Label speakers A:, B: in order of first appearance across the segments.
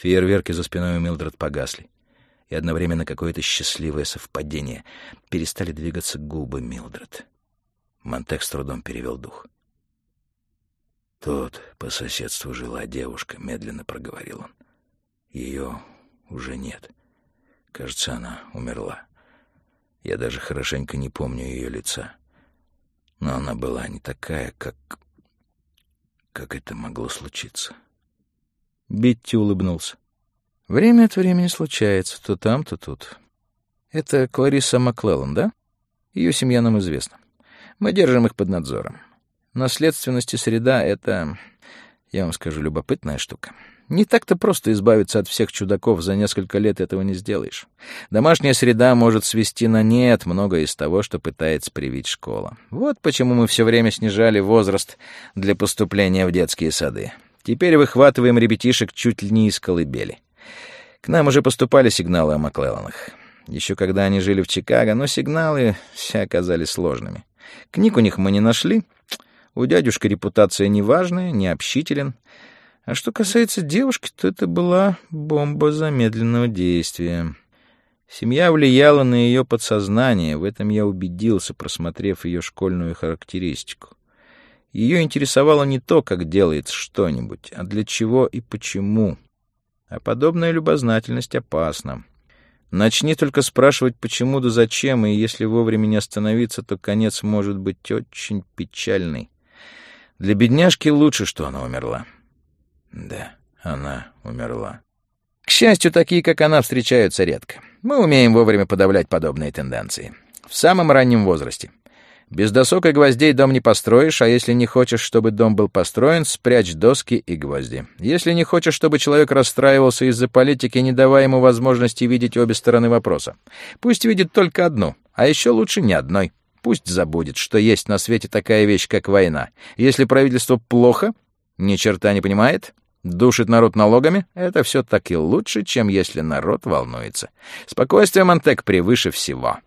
A: Фейерверки за спиной у Милдред погасли. И одновременно какое-то счастливое совпадение. Перестали двигаться губы Милдред. Монтек с трудом перевел дух. «Тут по соседству жила девушка», — медленно проговорил он. «Ее уже нет. Кажется, она умерла. Я даже хорошенько не помню ее лица. Но она была не такая, как... как это могло случиться». Битти улыбнулся. «Время от времени случается, то там, то тут. Это Клариса Маклеллан, да? Ее семья нам известна. Мы держим их под надзором. Наследственность и среда — это, я вам скажу, любопытная штука. Не так-то просто избавиться от всех чудаков, за несколько лет этого не сделаешь. Домашняя среда может свести на нет многое из того, что пытается привить школа. Вот почему мы все время снижали возраст для поступления в детские сады. Теперь выхватываем ребятишек чуть ли не из колыбели. К нам уже поступали сигналы о Маклелланах. Еще когда они жили в Чикаго, но сигналы все оказались сложными. Книг у них мы не нашли — у дядюшки репутация неважная, не общителен. А что касается девушки, то это была бомба замедленного действия. Семья влияла на ее подсознание, в этом я убедился, просмотрев ее школьную характеристику. Ее интересовало не то, как делается что-нибудь, а для чего и почему. А подобная любознательность опасна. Начни только спрашивать, почему да зачем, и если вовремя не остановиться, то конец может быть очень печальный. Для бедняжки лучше, что она умерла. Да, она умерла. К счастью, такие, как она, встречаются редко. Мы умеем вовремя подавлять подобные тенденции. В самом раннем возрасте. Без досок и гвоздей дом не построишь, а если не хочешь, чтобы дом был построен, спрячь доски и гвозди. Если не хочешь, чтобы человек расстраивался из-за политики, не давай ему возможности видеть обе стороны вопроса. Пусть видит только одну, а еще лучше ни одной. Пусть забудет, что есть на свете такая вещь, как война. Если правительство плохо, ни черта не понимает, душит народ налогами, это все таки лучше, чем если народ волнуется. Спокойствие Монтек превыше всего.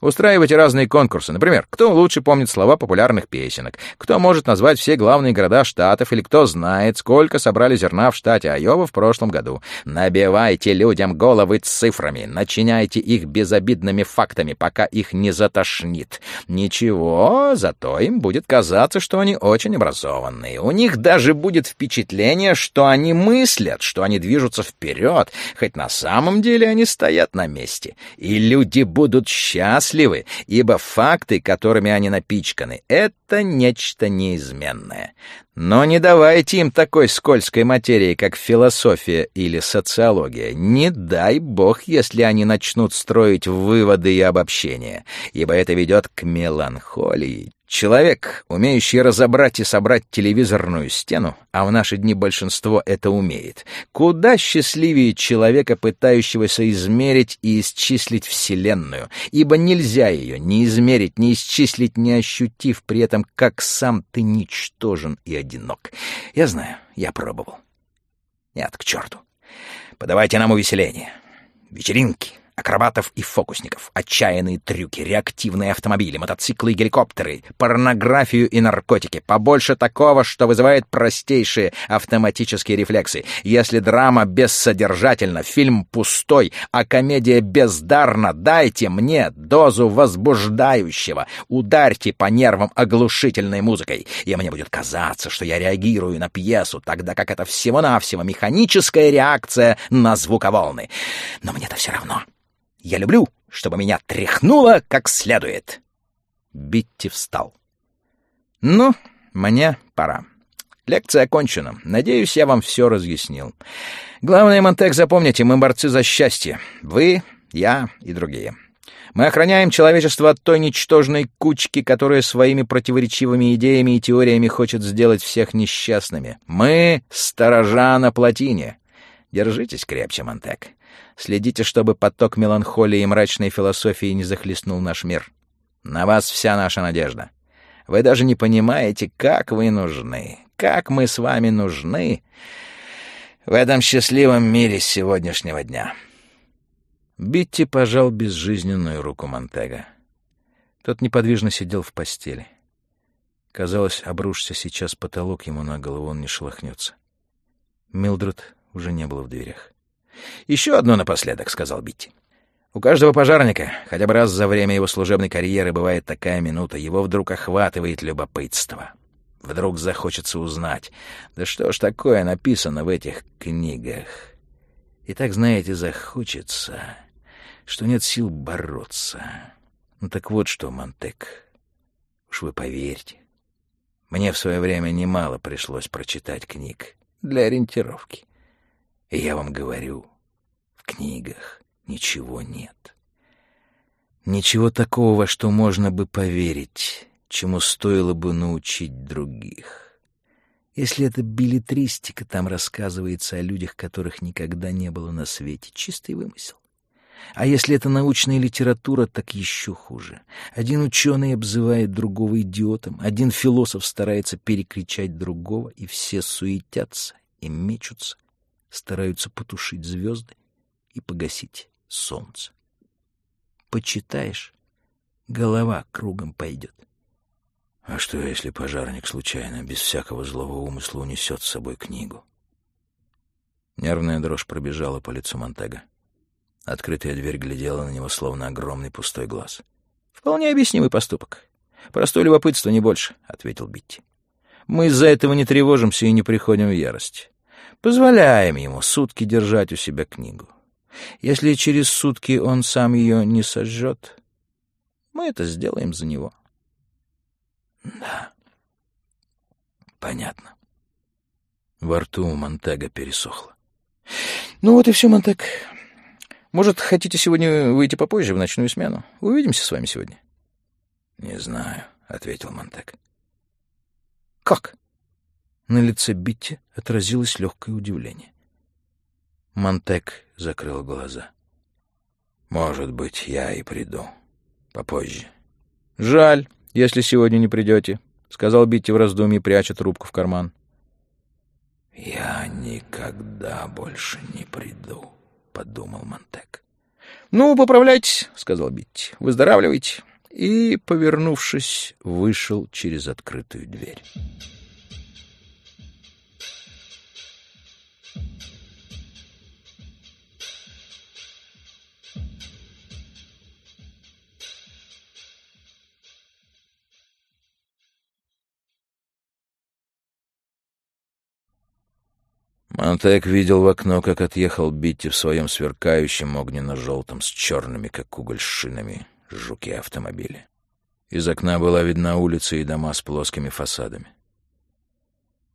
A: Устраивайте разные конкурсы. Например, кто лучше помнит слова популярных песенок, кто может назвать все главные города штатов или кто знает, сколько собрали зерна в штате Айова в прошлом году. Набивайте людям головы цифрами, начиняйте их безобидными фактами, пока их не затошнит. Ничего, зато им будет казаться, что они очень образованные. У них даже будет впечатление, что они мыслят, что они движутся вперед, хоть на самом деле они стоят на месте. И люди будут счастливы, счастливы, ибо факты, которыми они напичканы, — это нечто неизменное. Но не давайте им такой скользкой материи, как философия или социология. Не дай бог, если они начнут строить выводы и обобщения, ибо это ведет к меланхолии, Человек, умеющий разобрать и собрать телевизорную стену, а в наши дни большинство это умеет, куда счастливее человека, пытающегося измерить и исчислить Вселенную, ибо нельзя ее ни измерить, ни исчислить, не ощутив при этом, как сам ты ничтожен и одинок. Я знаю, я пробовал. Нет, к черту. Подавайте нам увеселение. Вечеринки, акробатов и фокусников, отчаянные трюки, реактивные автомобили, мотоциклы и геликоптеры, порнографию и наркотики. Побольше такого, что вызывает простейшие автоматические рефлексы. Если драма бессодержательна, фильм пустой, а комедия бездарна, дайте мне дозу возбуждающего. Ударьте по нервам оглушительной музыкой, и мне будет казаться, что я реагирую на пьесу, тогда как это всего-навсего механическая реакция на звуковолны. Но мне-то все равно. Я люблю, чтобы меня тряхнуло как следует. Битти встал. Ну, мне пора. Лекция окончена. Надеюсь, я вам все разъяснил. Главное, Монтек, запомните, мы борцы за счастье. Вы, я и другие. Мы охраняем человечество от той ничтожной кучки, которая своими противоречивыми идеями и теориями хочет сделать всех несчастными. Мы — сторожа на плотине. Держитесь крепче, Монтек. Следите, чтобы поток меланхолии и мрачной философии не захлестнул наш мир. На вас вся наша надежда. Вы даже не понимаете, как вы нужны, как мы с вами нужны в этом счастливом мире сегодняшнего дня». Битти пожал безжизненную руку Монтега. Тот неподвижно сидел в постели. Казалось, обрушится сейчас потолок ему на голову, он не шелохнется. Милдред уже не было в дверях. «Еще одно напоследок», — сказал Битти. «У каждого пожарника, хотя бы раз за время его служебной карьеры, бывает такая минута, его вдруг охватывает любопытство. Вдруг захочется узнать, да что ж такое написано в этих книгах. И так, знаете, захочется, что нет сил бороться. Ну так вот что, Монтек, уж вы поверьте, мне в свое время немало пришлось прочитать книг для ориентировки. И я вам говорю, в книгах ничего нет. Ничего такого, что можно бы поверить, чему стоило бы научить других. Если это билетристика, там рассказывается о людях, которых никогда не было на свете. Чистый вымысел. А если это научная литература, так еще хуже. Один ученый обзывает другого идиотом, один философ старается перекричать другого, и все суетятся и мечутся, стараются потушить звезды и погасить солнце. Почитаешь, голова кругом пойдет. А что, если пожарник случайно, без всякого злого умысла, унесет с собой книгу? Нервная дрожь пробежала по лицу Монтега. Открытая дверь глядела на него, словно огромный пустой глаз. «Вполне объяснимый поступок. Простое любопытство, не больше», — ответил Битти. «Мы из-за этого не тревожимся и не приходим в ярость. Позволяем ему сутки держать у себя книгу. Если через сутки он сам ее не сожжет, мы это сделаем за него». «Да, понятно». Во рту у Монтега пересохло. «Ну вот и все, Монтег. Может, хотите сегодня выйти попозже в ночную смену? Увидимся с вами сегодня. — Не знаю, — ответил Монтек. — Как? На лице Битти отразилось легкое удивление. Монтек закрыл глаза. — Может быть, я и приду. Попозже. — Жаль, если сегодня не придете, — сказал Битти в раздумье, пряча трубку в карман. — Я никогда больше не приду подумал Монтек. «Ну, поправляйтесь», — сказал Битти. «Выздоравливайте». И, повернувшись, вышел через открытую дверь. Монтек видел в окно, как отъехал Битти в своем сверкающем огненно-желтом с черными, как уголь, шинами жуки автомобиля. Из окна была видна улица и дома с плоскими фасадами.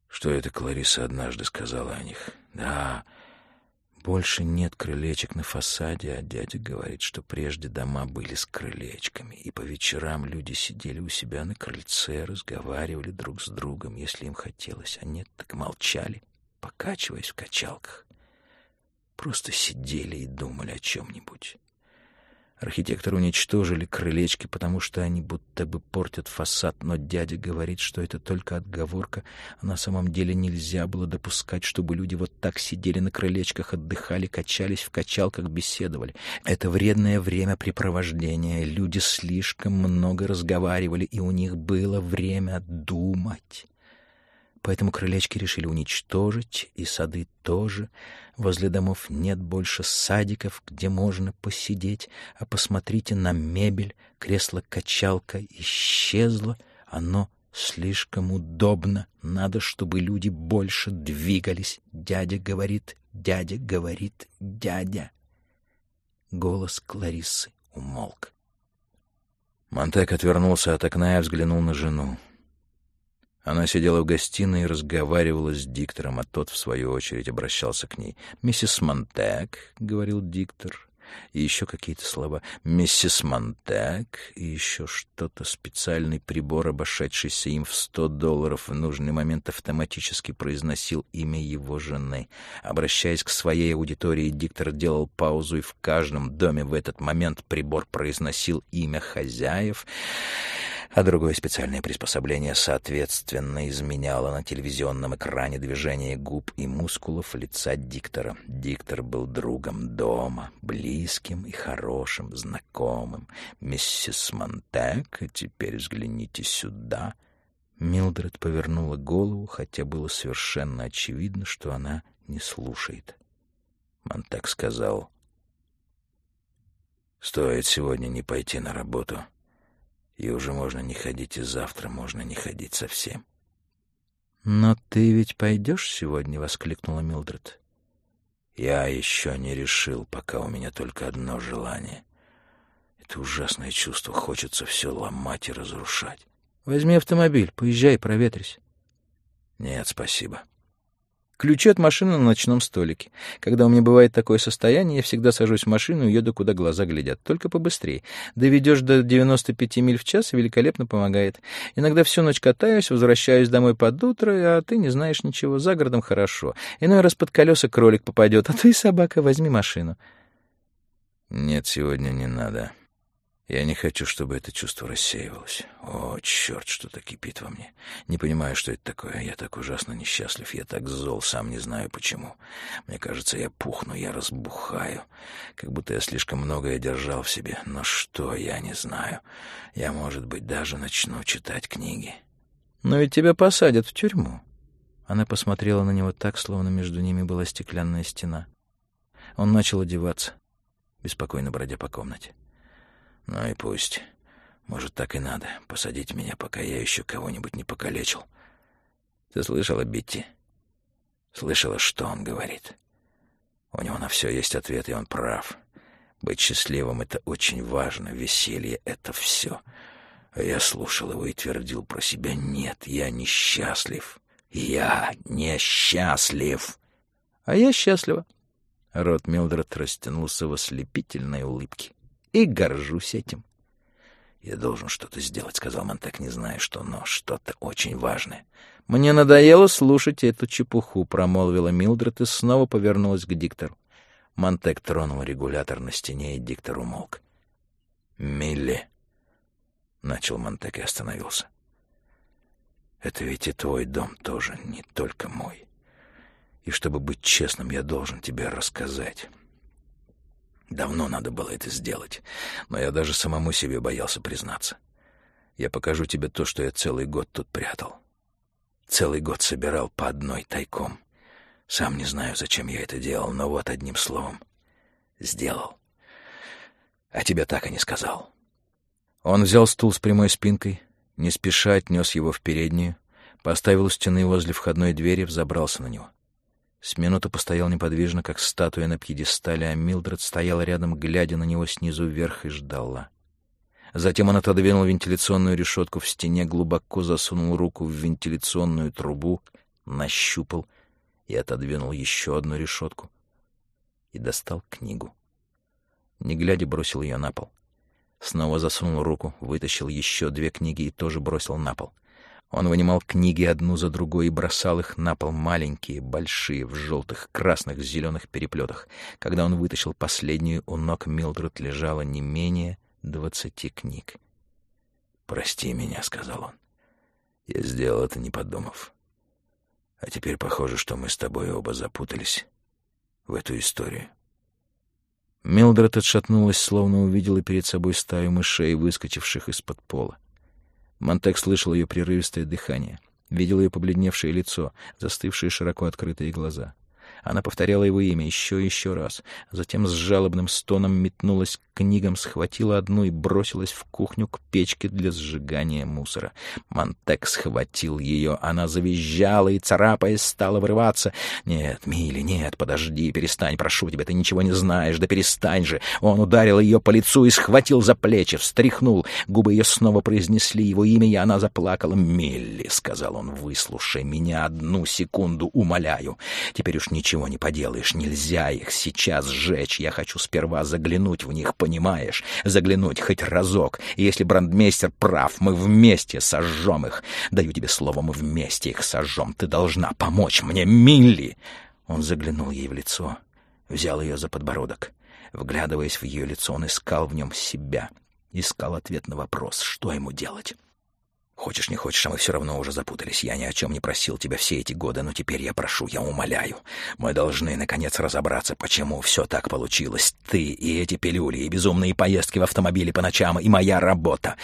A: Что это Клариса однажды сказала о них? Да, больше нет крылечек на фасаде, а дядя говорит, что прежде дома были с крылечками, и по вечерам люди сидели у себя на крыльце, разговаривали друг с другом, если им хотелось, а нет, так молчали покачиваясь в качалках. Просто сидели и думали о чем-нибудь. Архитекторы уничтожили крылечки, потому что они будто бы портят фасад, но дядя говорит, что это только отговорка, а на самом деле нельзя было допускать, чтобы люди вот так сидели на крылечках, отдыхали, качались в качалках, беседовали. Это вредное времяпрепровождение, люди слишком много разговаривали, и у них было время думать. Поэтому крылечки решили уничтожить, и сады тоже. Возле домов нет больше садиков, где можно посидеть. А посмотрите на мебель, кресло-качалка исчезло. Оно слишком удобно. Надо, чтобы люди больше двигались. Дядя говорит, дядя говорит, дядя. Голос Кларисы умолк. Монтек отвернулся от окна и взглянул на жену. Она сидела в гостиной и разговаривала с диктором, а тот, в свою очередь, обращался к ней. «Миссис Монтек», — говорил диктор, и еще какие-то слова. «Миссис Монтек» и еще что-то. Специальный прибор, обошедшийся им в сто долларов, в нужный момент автоматически произносил имя его жены. Обращаясь к своей аудитории, диктор делал паузу, и в каждом доме в этот момент прибор произносил имя хозяев а другое специальное приспособление соответственно изменяло на телевизионном экране движение губ и мускулов лица диктора. Диктор был другом дома, близким и хорошим, знакомым. «Миссис Монтек, теперь взгляните сюда». Милдред повернула голову, хотя было совершенно очевидно, что она не слушает. Он так сказал. Стоит сегодня не пойти на работу, и уже можно не ходить, и завтра можно не ходить совсем.
B: «Но ты ведь пойдешь сегодня?» — воскликнула Милдред.
A: «Я еще не решил, пока у меня только одно желание. Это ужасное чувство, хочется все ломать и разрушать.
B: Возьми автомобиль, поезжай, проветрись».
A: «Нет, спасибо».
B: Ключи от машины на ночном столике. Когда у меня бывает такое состояние, я всегда сажусь в машину и еду, куда глаза глядят. Только побыстрее. Доведешь до 95 миль в час, великолепно помогает. Иногда всю ночь катаюсь, возвращаюсь домой под утро, а ты не знаешь ничего. За городом хорошо. Иной раз под колеса кролик попадет, а ты, собака, возьми машину.
A: Нет, сегодня не надо. Я не хочу, чтобы это чувство рассеивалось. О, черт, что-то кипит во мне. Не понимаю, что это такое. Я так ужасно несчастлив, я так зол, сам не знаю почему. Мне кажется, я пухну, я разбухаю. Как будто я слишком многое держал в себе. Но что, я не знаю. Я, может быть, даже начну читать книги.
B: Но ведь тебя посадят в тюрьму. Она посмотрела на него так, словно между ними была стеклянная стена. Он начал одеваться, беспокойно бродя по комнате.
A: Ну и пусть. Может, так и надо. Посадить меня, пока я еще кого-нибудь не покалечил. Ты слышала, Битти? Слышала, что он говорит? У него на все есть ответ, и он прав. Быть счастливым — это очень важно. Веселье — это все. А я слушал его и твердил про себя. Нет, я несчастлив. Я несчастлив.
B: А я счастлива. Рот Милдред растянулся в ослепительной улыбке и горжусь этим.
A: «Я должен что-то сделать», — сказал Монтек, не зная что, но что-то очень важное.
B: «Мне надоело слушать эту чепуху», — промолвила Милдред и снова повернулась к диктору.
A: Монтек тронул регулятор на стене, и диктор умолк. «Милли», — начал Монтек и остановился. «Это ведь и твой дом тоже, не только мой. И чтобы быть честным, я должен тебе рассказать». Давно надо было это сделать, но я даже самому себе боялся признаться. Я покажу тебе то, что я целый год тут прятал. Целый год собирал по одной тайком. Сам не знаю, зачем я это делал, но вот одним словом — сделал. А тебе так и не сказал.
B: Он взял стул с прямой спинкой, не спеша отнес его в переднюю, поставил у стены возле входной двери, взобрался на него. С минуту постоял неподвижно, как статуя на пьедестале, а Милдред стояла рядом, глядя на него снизу вверх, и ждала. Затем он отодвинул вентиляционную решетку в стене, глубоко засунул руку в вентиляционную трубу, нащупал и отодвинул еще одну решетку и достал книгу. Не глядя, бросил ее на пол. Снова засунул руку, вытащил еще две книги и тоже бросил на пол. Он вынимал книги одну за другой и бросал их на пол маленькие, большие, в желтых, красных, зеленых переплетах. Когда он вытащил последнюю, у ног Милдред лежало не менее двадцати книг. «Прости меня», — сказал он. «Я сделал это, не подумав. А теперь похоже, что мы с тобой оба запутались в эту историю». Милдред отшатнулась, словно увидела перед собой стаю мышей, выскочивших из-под пола. Монтек слышал ее прерывистое дыхание, видел ее побледневшее лицо, застывшие широко открытые глаза. Она повторяла его имя еще и еще раз. Затем с жалобным стоном метнулась к книгам, схватила одну и бросилась в кухню к печке для сжигания мусора. Монтек схватил ее. Она завизжала и, царапаясь, стала вырываться. «Нет, Милли, нет, подожди, перестань, прошу тебя, ты ничего не знаешь, да перестань же!» Он ударил ее по лицу и схватил за плечи, встряхнул. Губы ее снова произнесли его имя, и она заплакала. «Милли», — сказал он, — «выслушай меня одну секунду, умоляю. Теперь уж ничего ничего не поделаешь, нельзя их сейчас сжечь. Я хочу сперва заглянуть в них, понимаешь? Заглянуть хоть разок. И если брандмейстер прав, мы вместе сожжем их. Даю тебе слово, мы вместе их сожжем. Ты должна помочь мне, Милли!» Он заглянул ей в лицо, взял ее за подбородок. Вглядываясь в ее лицо, он искал в нем себя, искал ответ на вопрос, что ему делать.
A: Хочешь, не хочешь, а мы все равно уже запутались. Я ни о чем не просил тебя все эти годы, но теперь я прошу, я умоляю. Мы должны, наконец, разобраться, почему все так получилось. Ты и эти пилюли, и безумные поездки в автомобиле по ночам, и моя работа.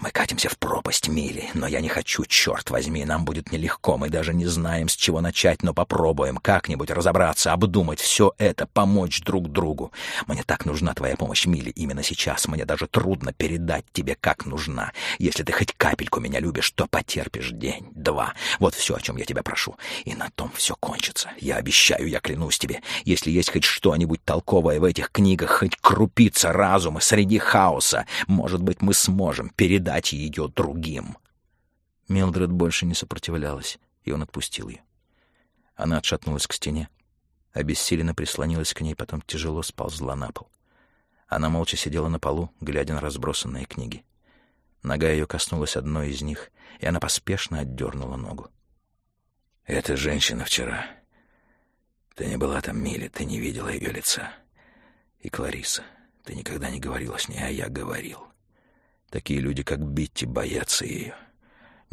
A: Мы катимся в пропасть мили, но я не хочу, черт возьми, нам будет нелегко. Мы даже не знаем, с чего начать, но попробуем как-нибудь разобраться, обдумать все это, помочь друг другу. Мне так нужна твоя помощь, Мили, именно сейчас. Мне даже трудно передать тебе, как нужна. Если ты хоть капельку меня меня любишь, то потерпишь день, два. Вот все, о чем я тебя прошу. И на том все кончится. Я обещаю, я клянусь тебе. Если есть хоть что-нибудь толковое в этих книгах, хоть крупица разума среди хаоса, может быть, мы сможем передать ее другим».
B: Милдред больше не сопротивлялась, и он отпустил ее. Она отшатнулась к стене, обессиленно прислонилась к ней, потом тяжело сползла на пол. Она молча сидела на полу, глядя на разбросанные книги. Нога ее коснулась одной из них, и она поспешно отдернула ногу.
A: «Эта женщина вчера. Ты не была там, Миле, ты не видела ее лица. И Клариса. Ты никогда не говорила с ней, а я говорил. Такие люди, как Битти, боятся ее.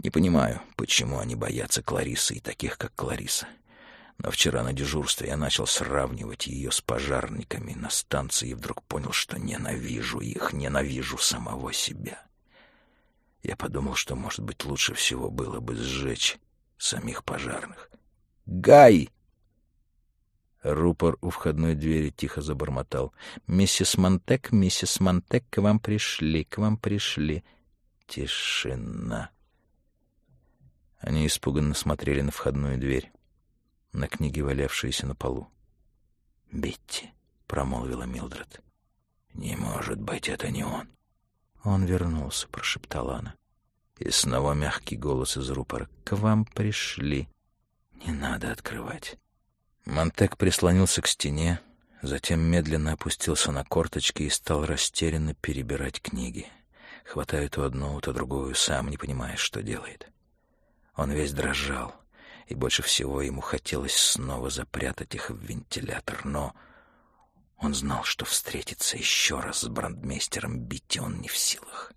A: Не понимаю, почему они боятся Кларисы и таких, как Клариса. Но вчера на дежурстве я начал сравнивать ее с пожарниками на станции и вдруг понял, что ненавижу их, ненавижу самого себя. Я подумал, что, может быть, лучше всего было бы сжечь самих пожарных. «Гай!»
B: Рупор у входной двери тихо забормотал. «Миссис Монтек, миссис Монтек, к вам пришли, к вам пришли». Тишина. Они испуганно смотрели на входную дверь, на книги, валявшиеся на полу.
A: «Битти», — промолвила Милдред. «Не может быть, это не он».
B: «Он вернулся», — прошептала она.
A: И снова мягкий голос из рупора. «К вам пришли. Не надо открывать».
B: Монтек прислонился к стене, затем медленно опустился на корточки и стал растерянно перебирать книги. Хватая то одну, то другую, сам не понимая, что делает. Он весь дрожал, и больше всего ему хотелось снова запрятать их в вентилятор, но... Он знал, что встретиться еще раз с брандмейстером Битти он не в силах.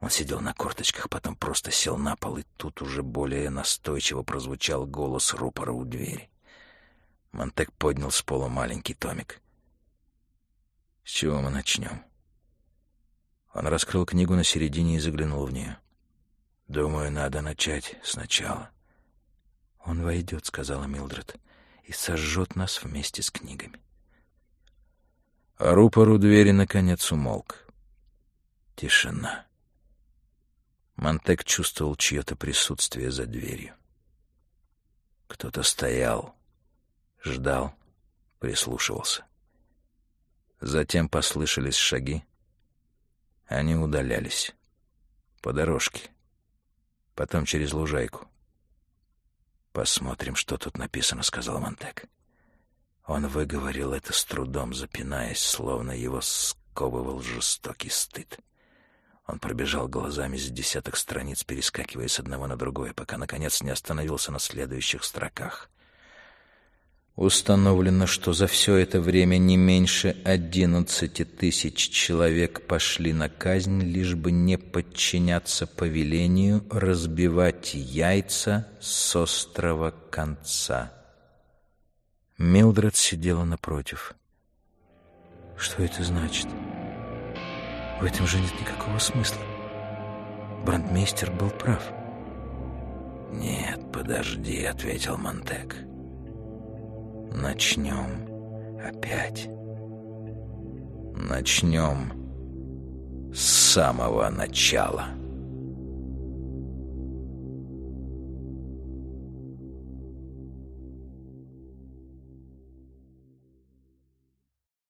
B: Он сидел на корточках, потом просто сел на пол, и тут уже более настойчиво прозвучал голос рупора у двери. Монтек поднял с пола маленький томик. «С чего мы начнем?» Он раскрыл книгу на середине и заглянул в нее. «Думаю, надо начать сначала». «Он войдет», — сказала Милдред, — «и сожжет нас вместе с книгами». А рупор у двери наконец умолк. Тишина. Монтек чувствовал чье-то присутствие за дверью. Кто-то стоял, ждал, прислушивался. Затем послышались шаги. Они удалялись. По дорожке. Потом через лужайку. «Посмотрим, что тут написано», — сказал Монтек. Он выговорил это с трудом, запинаясь, словно его сковывал жестокий стыд. Он пробежал глазами с десяток страниц, перескакивая с одного на другое, пока, наконец, не остановился на следующих строках. Установлено, что за все это время не меньше одиннадцати тысяч человек пошли на казнь, лишь бы не подчиняться повелению разбивать яйца с острого конца. Милдред сидела напротив. Что это значит? В этом же нет никакого смысла. Брандмейстер был прав.
A: «Нет, подожди», — ответил Монтек. «Начнем опять. Начнем с самого начала».